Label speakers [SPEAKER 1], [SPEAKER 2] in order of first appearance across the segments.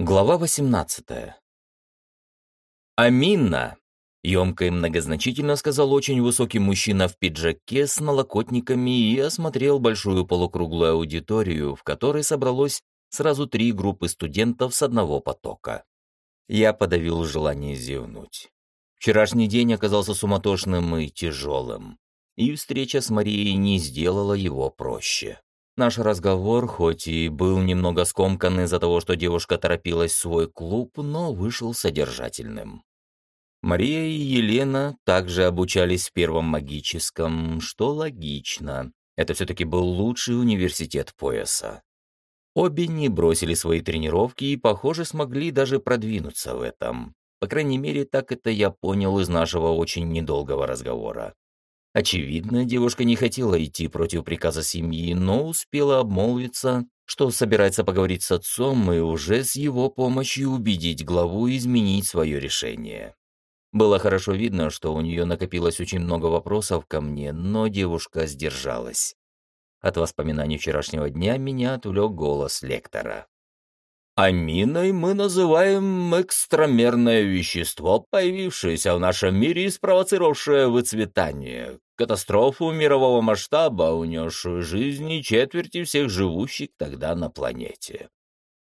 [SPEAKER 1] Глава 18. «Аминна!» — емко и многозначительно сказал очень высокий мужчина в пиджаке с налокотниками и осмотрел большую полукруглую аудиторию, в которой собралось сразу три группы студентов с одного потока. Я подавил желание зевнуть. Вчерашний день оказался суматошным и тяжелым, и встреча с Марией не сделала его проще. Наш разговор, хоть и был немного скомкан из-за того, что девушка торопилась в свой клуб, но вышел содержательным. Мария и Елена также обучались в первом магическом, что логично. Это все-таки был лучший университет пояса. Обе не бросили свои тренировки и, похоже, смогли даже продвинуться в этом. По крайней мере, так это я понял из нашего очень недолгого разговора. Очевидно, девушка не хотела идти против приказа семьи, но успела обмолвиться, что собирается поговорить с отцом и уже с его помощью убедить главу изменить свое решение. Было хорошо видно, что у нее накопилось очень много вопросов ко мне, но девушка сдержалась. От воспоминаний вчерашнего дня меня отвлек голос лектора. Аминой мы называем экстрамерное вещество, появившееся в нашем мире и спровоцировавшее выцветание, катастрофу мирового масштаба, унесшую жизни четверти всех живущих тогда на планете.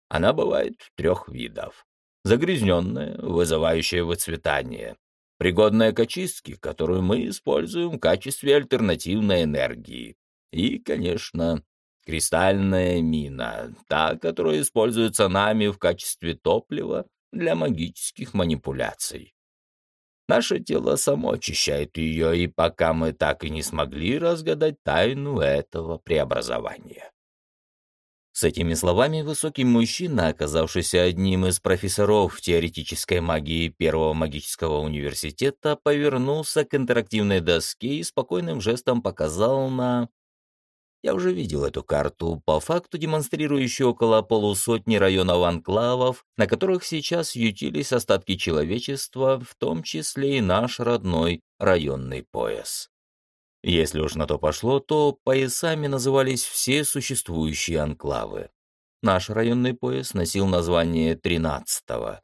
[SPEAKER 1] Она бывает трех видов. Загрязненная, вызывающая выцветание, пригодная к очистке, которую мы используем в качестве альтернативной энергии, и, конечно, Кристальная мина, та, которая используется нами в качестве топлива для магических манипуляций. Наше тело само очищает ее, и пока мы так и не смогли разгадать тайну этого преобразования. С этими словами высокий мужчина, оказавшийся одним из профессоров теоретической магии Первого магического университета, повернулся к интерактивной доске и спокойным жестом показал на я уже видел эту карту, по факту демонстрирующую около полусотни районов анклавов, на которых сейчас ютились остатки человечества, в том числе и наш родной районный пояс. Если уж на то пошло, то поясами назывались все существующие анклавы. Наш районный пояс носил название 13-го.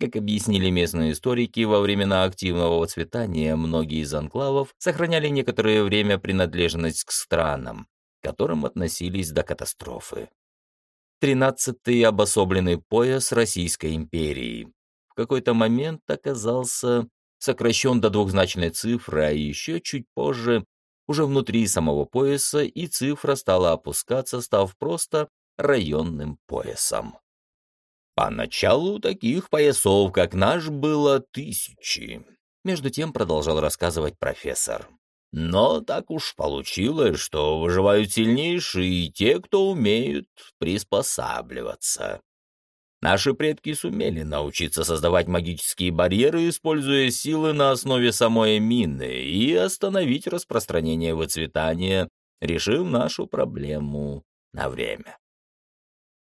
[SPEAKER 1] Как объяснили местные историки, во времена активного воцветания многие из анклавов сохраняли некоторое время принадлежность к странам, которым относились до катастрофы. Тринадцатый обособленный пояс Российской империи. В какой-то момент оказался сокращен до двухзначной цифры, а еще чуть позже, уже внутри самого пояса, и цифра стала опускаться, став просто районным поясом. Поначалу таких поясов, как наш, было тысячи. Между тем продолжал рассказывать профессор. Но так уж получилось, что выживают сильнейшие и те, кто умеют приспосабливаться. Наши предки сумели научиться создавать магические барьеры, используя силы на основе самой мины, и остановить распространение выцветания, решив нашу проблему на время.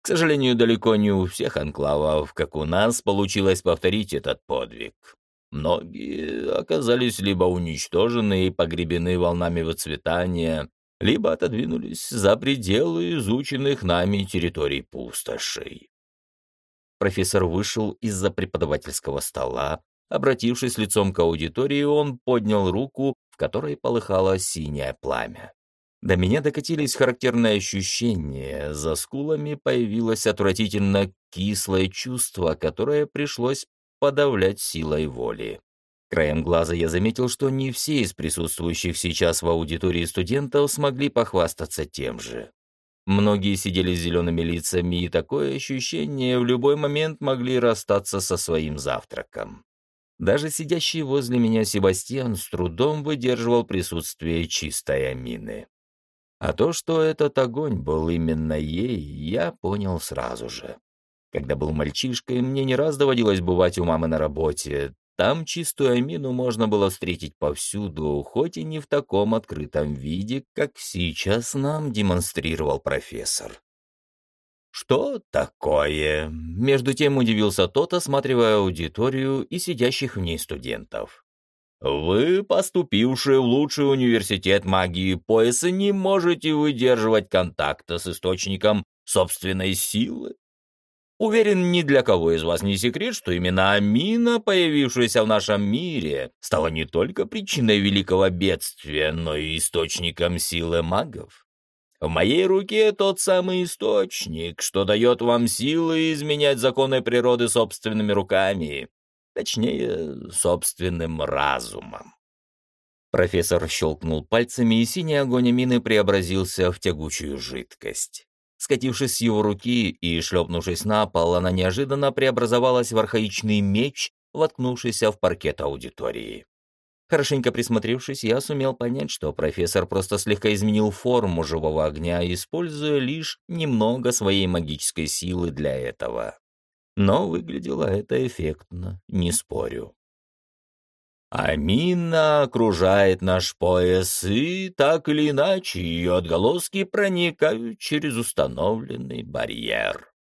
[SPEAKER 1] К сожалению, далеко не у всех анклавов, как у нас, получилось повторить этот подвиг. Многие оказались либо уничтожены и погребены волнами выцветания, либо отодвинулись за пределы изученных нами территорий пустошей. Профессор вышел из-за преподавательского стола. Обратившись лицом к аудитории, он поднял руку, в которой полыхало синее пламя. До меня докатились характерные ощущения, за скулами появилось отвратительно кислое чувство, которое пришлось подавлять силой воли. Краем глаза я заметил, что не все из присутствующих сейчас в аудитории студентов смогли похвастаться тем же. Многие сидели с зелеными лицами, и такое ощущение в любой момент могли расстаться со своим завтраком. Даже сидящий возле меня Себастьян с трудом выдерживал присутствие чистой амины. А то, что этот огонь был именно ей, я понял сразу же. Когда был мальчишкой, мне не раз доводилось бывать у мамы на работе. Там чистую амину можно было встретить повсюду, хоть и не в таком открытом виде, как сейчас нам демонстрировал профессор. «Что такое?» Между тем удивился тот, осматривая аудиторию и сидящих в ней студентов. «Вы, поступившие в лучший университет магии пояса, не можете выдерживать контакта с источником собственной силы? Уверен, ни для кого из вас не секрет, что именно Амина, появившаяся в нашем мире, стала не только причиной великого бедствия, но и источником силы магов. В моей руке тот самый источник, что дает вам силы изменять законы природы собственными руками, точнее, собственным разумом. Профессор щелкнул пальцами, и синий огонь мины преобразился в тягучую жидкость. Скатившись с его руки и шлепнувшись на пол, она неожиданно преобразовалась в архаичный меч, воткнувшийся в паркет аудитории. Хорошенько присмотревшись, я сумел понять, что профессор просто слегка изменил форму живого огня, используя лишь немного своей магической силы для этого. Но выглядело это эффектно, не спорю. Амина окружает наш пояс, и так или иначе ее отголоски проникают через установленный барьер.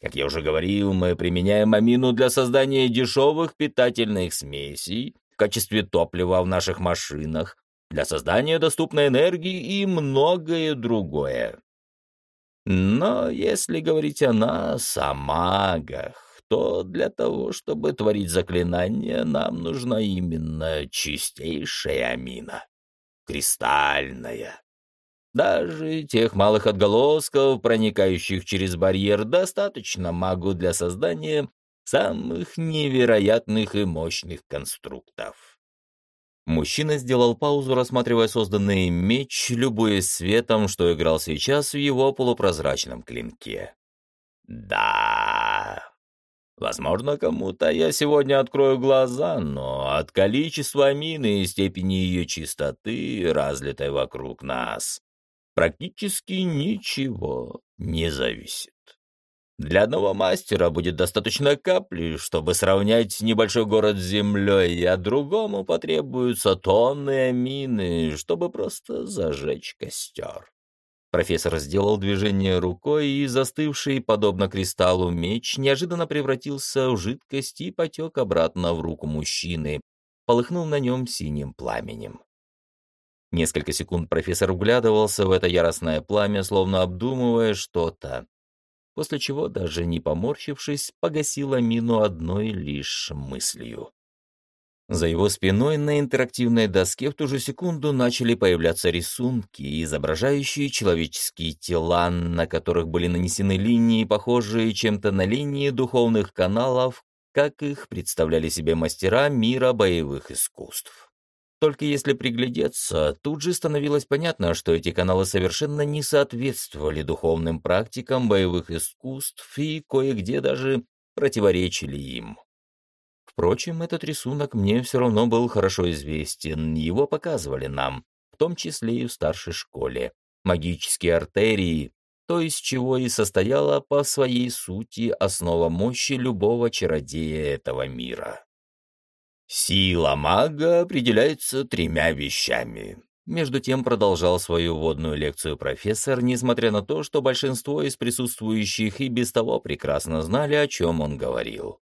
[SPEAKER 1] Как я уже говорил, мы применяем амину для создания дешевых питательных смесей в качестве топлива в наших машинах, для создания доступной энергии и многое другое. Но если говорить о нас, о магах, что для того, чтобы творить заклинания, нам нужна именно чистейшая амина. Кристальная. Даже тех малых отголосков, проникающих через барьер, достаточно магу для создания самых невероятных и мощных конструктов. Мужчина сделал паузу, рассматривая созданный меч, любуясь светом, что играл сейчас в его полупрозрачном клинке. «Да, Возможно, кому-то я сегодня открою глаза, но от количества амины и степени ее чистоты, разлитой вокруг нас, практически ничего не зависит. Для одного мастера будет достаточно капли, чтобы сравнять небольшой город с землей, а другому потребуются тонны амины, чтобы просто зажечь костер. Профессор сделал движение рукой, и застывший, подобно кристаллу, меч неожиданно превратился в жидкость и потек обратно в руку мужчины, полыхнув на нем синим пламенем. Несколько секунд профессор вглядывался в это яростное пламя, словно обдумывая что-то, после чего, даже не поморщившись, погасил мину одной лишь мыслью. За его спиной на интерактивной доске в ту же секунду начали появляться рисунки, изображающие человеческие тела, на которых были нанесены линии, похожие чем-то на линии духовных каналов, как их представляли себе мастера мира боевых искусств. Только если приглядеться, тут же становилось понятно, что эти каналы совершенно не соответствовали духовным практикам боевых искусств и кое-где даже противоречили им. Впрочем, этот рисунок мне все равно был хорошо известен, его показывали нам, в том числе и в старшей школе. Магические артерии, то из чего и состояла по своей сути основа мощи любого чародея этого мира. Сила мага определяется тремя вещами. Между тем продолжал свою вводную лекцию профессор, несмотря на то, что большинство из присутствующих и без того прекрасно знали, о чем он говорил.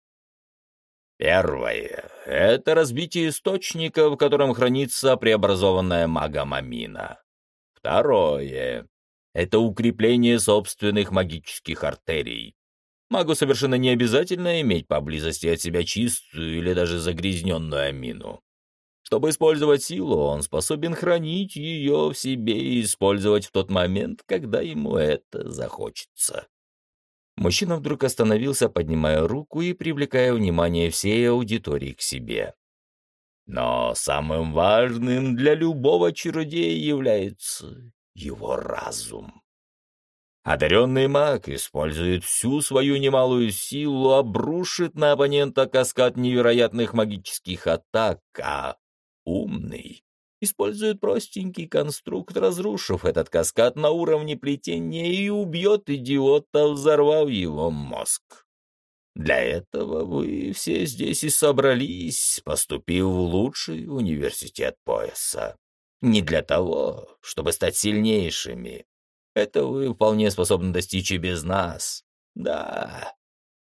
[SPEAKER 1] Первое — это разбитие источника, в котором хранится преобразованная магом амина. Второе — это укрепление собственных магических артерий. Магу совершенно не обязательно иметь поблизости от себя чистую или даже загрязненную амину. Чтобы использовать силу, он способен хранить ее в себе и использовать в тот момент, когда ему это захочется. Мужчина вдруг остановился, поднимая руку и привлекая внимание всей аудитории к себе. Но самым важным для любого чародея является его разум. Одаренный маг использует всю свою немалую силу, обрушит на оппонента каскад невероятных магических атак, а умный использует простенький конструкт, разрушив этот каскад на уровне плетения и убьет идиота, взорвав его мозг. Для этого вы все здесь и собрались, поступив в лучший университет пояса. Не для того, чтобы стать сильнейшими. Это вы вполне способны достичь и без нас. Да.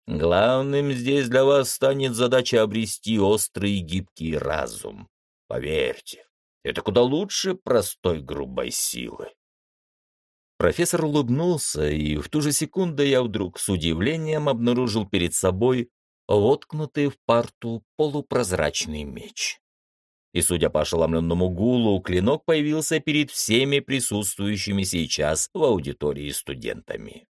[SPEAKER 1] Главным здесь для вас станет задача обрести острый и гибкий разум. Поверьте, это куда лучше простой грубой силы. Профессор улыбнулся, и в ту же секунду я вдруг с удивлением обнаружил перед собой воткнутый в парту полупрозрачный меч. И, судя по ошеломленному гулу, клинок появился перед всеми присутствующими сейчас в аудитории студентами.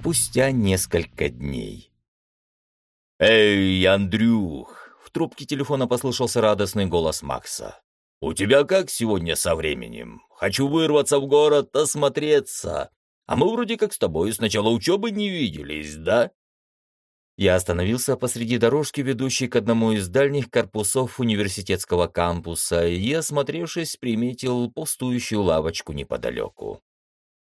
[SPEAKER 1] Спустя несколько дней. «Эй, Андрюх!» — в трубке телефона послышался радостный голос Макса. «У тебя как сегодня со временем? Хочу вырваться в город, осмотреться. А мы вроде как с тобой с начала учебы не виделись, да?» Я остановился посреди дорожки, ведущей к одному из дальних корпусов университетского кампуса, и, осмотревшись, приметил пустующую лавочку неподалеку.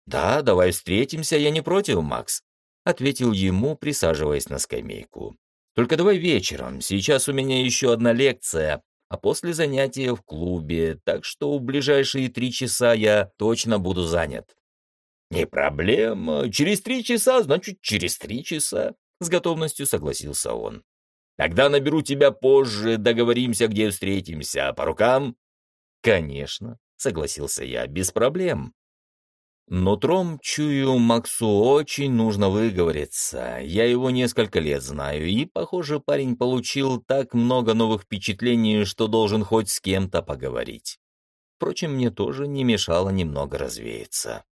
[SPEAKER 1] «Да, давай встретимся, я не против, Макс», — ответил ему, присаживаясь на скамейку. «Только давай вечером, сейчас у меня еще одна лекция, а после занятия в клубе, так что в ближайшие три часа я точно буду занят». «Не проблема. Через три часа, значит, через три часа», — с готовностью согласился он. «Тогда наберу тебя позже, договоримся, где встретимся. По рукам?» «Конечно», — согласился я, — «без проблем». Нутром, чую, Максу очень нужно выговориться. Я его несколько лет знаю, и, похоже, парень получил так много новых впечатлений, что должен хоть с кем-то поговорить. Впрочем, мне тоже не мешало немного развеяться.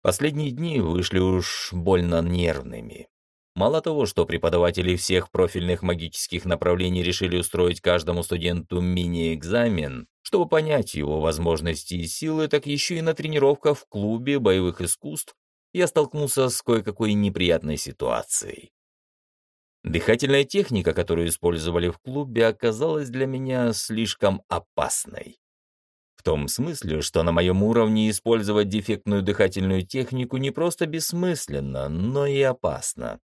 [SPEAKER 1] Последние дни вышли уж больно нервными. Мало того, что преподаватели всех профильных магических направлений решили устроить каждому студенту мини-экзамен, чтобы понять его возможности и силы, так еще и на тренировках в клубе боевых искусств я столкнулся с кое-какой неприятной ситуацией. Дыхательная техника, которую использовали в клубе, оказалась для меня слишком опасной. В том смысле, что на моем уровне использовать дефектную дыхательную технику не просто бессмысленно, но и опасно.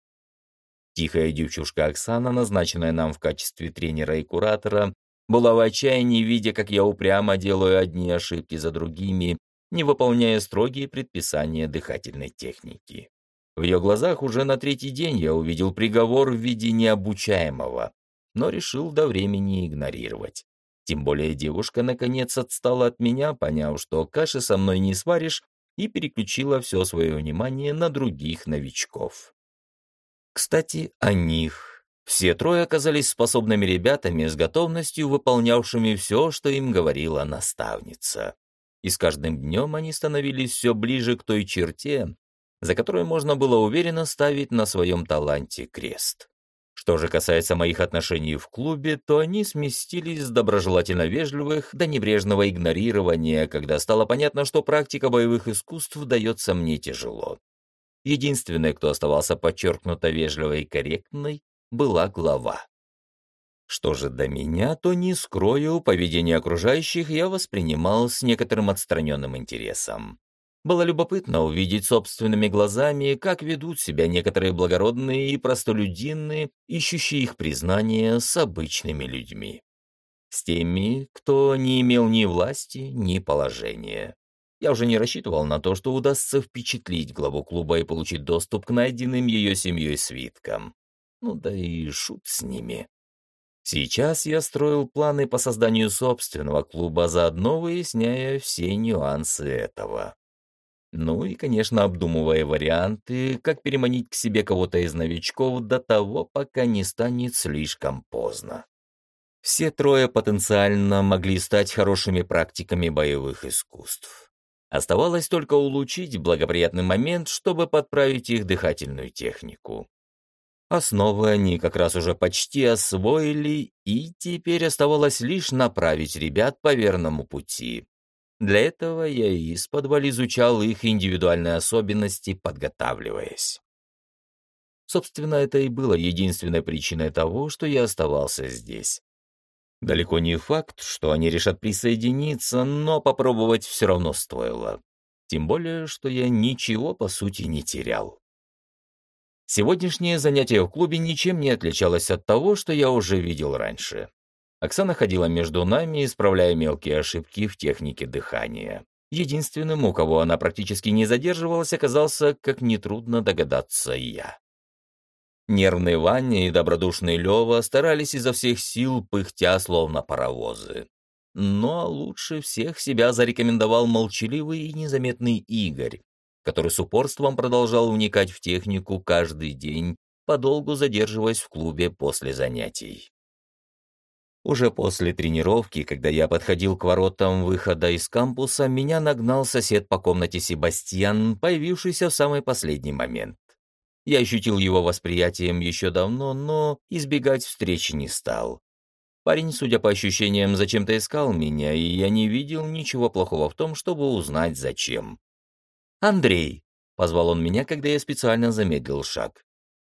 [SPEAKER 1] Тихая девчушка Оксана, назначенная нам в качестве тренера и куратора, была в отчаянии, видя, как я упрямо делаю одни ошибки за другими, не выполняя строгие предписания дыхательной техники. В ее глазах уже на третий день я увидел приговор в виде необучаемого, но решил до времени игнорировать. Тем более девушка наконец отстала от меня, поняв, что каши со мной не сваришь, и переключила все свое внимание на других новичков. Кстати, о них. Все трое оказались способными ребятами, с готовностью выполнявшими все, что им говорила наставница. И с каждым днем они становились все ближе к той черте, за которой можно было уверенно ставить на своем таланте крест. Что же касается моих отношений в клубе, то они сместились с доброжелательно вежливых до небрежного игнорирования, когда стало понятно, что практика боевых искусств дается мне тяжело. Единственной, кто оставался подчеркнуто вежливой и корректной, была глава. Что же до меня, то не скрою, поведение окружающих я воспринимал с некоторым отстраненным интересом. Было любопытно увидеть собственными глазами, как ведут себя некоторые благородные и простолюдины, ищущие их признания с обычными людьми. С теми, кто не имел ни власти, ни положения. Я уже не рассчитывал на то, что удастся впечатлить главу клуба и получить доступ к найденным ее семьей свиткам. Ну да и шут с ними. Сейчас я строил планы по созданию собственного клуба, заодно выясняя все нюансы этого. Ну и, конечно, обдумывая варианты, как переманить к себе кого-то из новичков до того, пока не станет слишком поздно. Все трое потенциально могли стать хорошими практиками боевых искусств. Оставалось только улучшить благоприятный момент, чтобы подправить их дыхательную технику. Основы они как раз уже почти освоили, и теперь оставалось лишь направить ребят по верному пути. Для этого я из подваль изучал их индивидуальные особенности, подготавливаясь. Собственно, это и было единственной причиной того, что я оставался здесь. Далеко не факт, что они решат присоединиться, но попробовать все равно стоило. Тем более, что я ничего, по сути, не терял. Сегодняшнее занятие в клубе ничем не отличалось от того, что я уже видел раньше. Оксана ходила между нами, исправляя мелкие ошибки в технике дыхания. Единственным, у кого она практически не задерживалась, оказался, как нетрудно догадаться, я. Нервный Ваня и добродушный Лева старались изо всех сил, пыхтя, словно паровозы. Но лучше всех себя зарекомендовал молчаливый и незаметный Игорь, который с упорством продолжал вникать в технику каждый день, подолгу задерживаясь в клубе после занятий. Уже после тренировки, когда я подходил к воротам выхода из кампуса, меня нагнал сосед по комнате Себастьян, появившийся в самый последний момент. Я ощутил его восприятием еще давно, но избегать встречи не стал. Парень, судя по ощущениям, зачем-то искал меня, и я не видел ничего плохого в том, чтобы узнать, зачем. «Андрей», — позвал он меня, когда я специально замедлил шаг.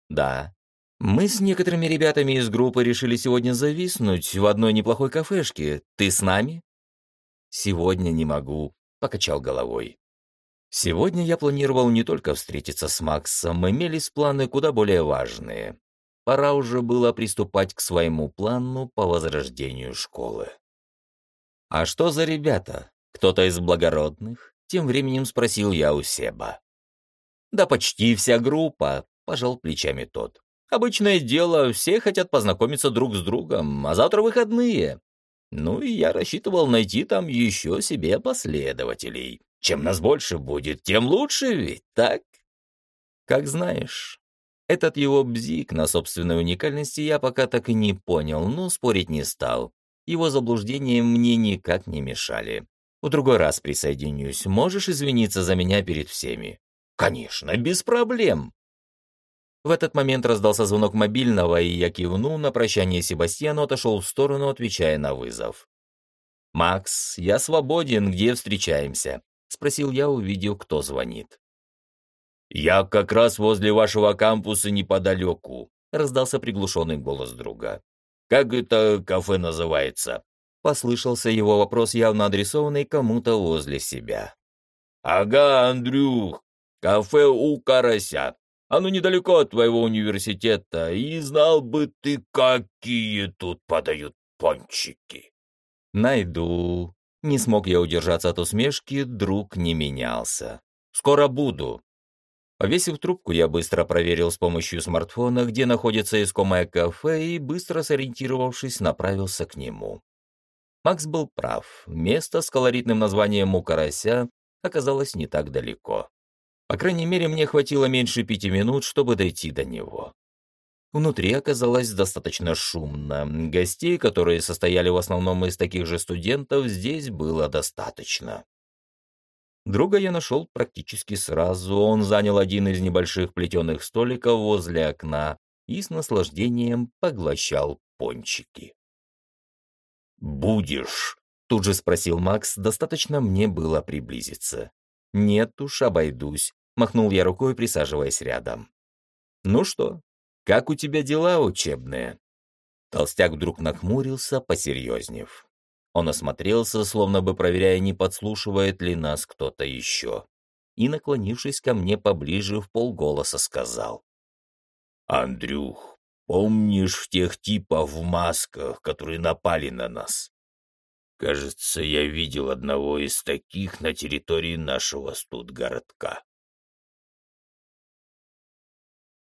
[SPEAKER 1] «Да». «Мы с некоторыми ребятами из группы решили сегодня зависнуть в одной неплохой кафешке. Ты с нами?» «Сегодня не могу», — покачал головой. Сегодня я планировал не только встретиться с Максом, имелись планы куда более важные. Пора уже было приступать к своему плану по возрождению школы. «А что за ребята? Кто-то из благородных?» Тем временем спросил я у Себа. «Да почти вся группа», — пожал плечами тот. «Обычное дело, все хотят познакомиться друг с другом, а завтра выходные. Ну и я рассчитывал найти там еще себе последователей. Чем нас больше будет, тем лучше ведь, так? Как знаешь. Этот его бзик на собственной уникальности я пока так и не понял, но спорить не стал. Его заблуждения мне никак не мешали. В другой раз присоединюсь. Можешь извиниться за меня перед всеми? Конечно, без проблем. В этот момент раздался звонок мобильного, и я кивнул на прощание Себастьяну, отошел в сторону, отвечая на вызов. «Макс, я свободен, где встречаемся?» — спросил я, увидев, кто звонит. «Я как раз возле вашего кампуса неподалеку», — раздался приглушенный голос друга. «Как это кафе называется?» Послышался его вопрос, явно адресованный кому-то возле себя. «Ага, Андрюх, кафе у Карася. Оно недалеко от твоего университета, и знал бы ты, какие тут подают пончики». «Найду», не смог я удержаться от усмешки, друг не менялся. «Скоро буду». Повесив трубку, я быстро проверил с помощью смартфона, где находится искомое кафе, и, быстро сориентировавшись, направился к нему. Макс был прав. Место с колоритным названием «У карася» оказалось не так далеко. По крайней мере, мне хватило меньше пяти минут, чтобы дойти до него. Внутри оказалось достаточно шумно. Гостей, которые состояли в основном из таких же студентов, здесь было достаточно. Друга я нашел практически сразу. Он занял один из небольших плетеных столиков возле окна и с наслаждением поглощал пончики. «Будешь?» — тут же спросил Макс, достаточно мне было приблизиться. «Нет уж, обойдусь», — махнул я рукой, присаживаясь рядом. «Ну что, как у тебя дела учебные?» Толстяк вдруг нахмурился, посерьезнев. Он осмотрелся, словно бы проверяя, не подслушивает ли нас кто-то еще. И, наклонившись ко мне поближе, в полголоса сказал. «Андрюх, помнишь тех типов в масках, которые напали на нас? Кажется, я видел одного из таких на территории нашего студгородка».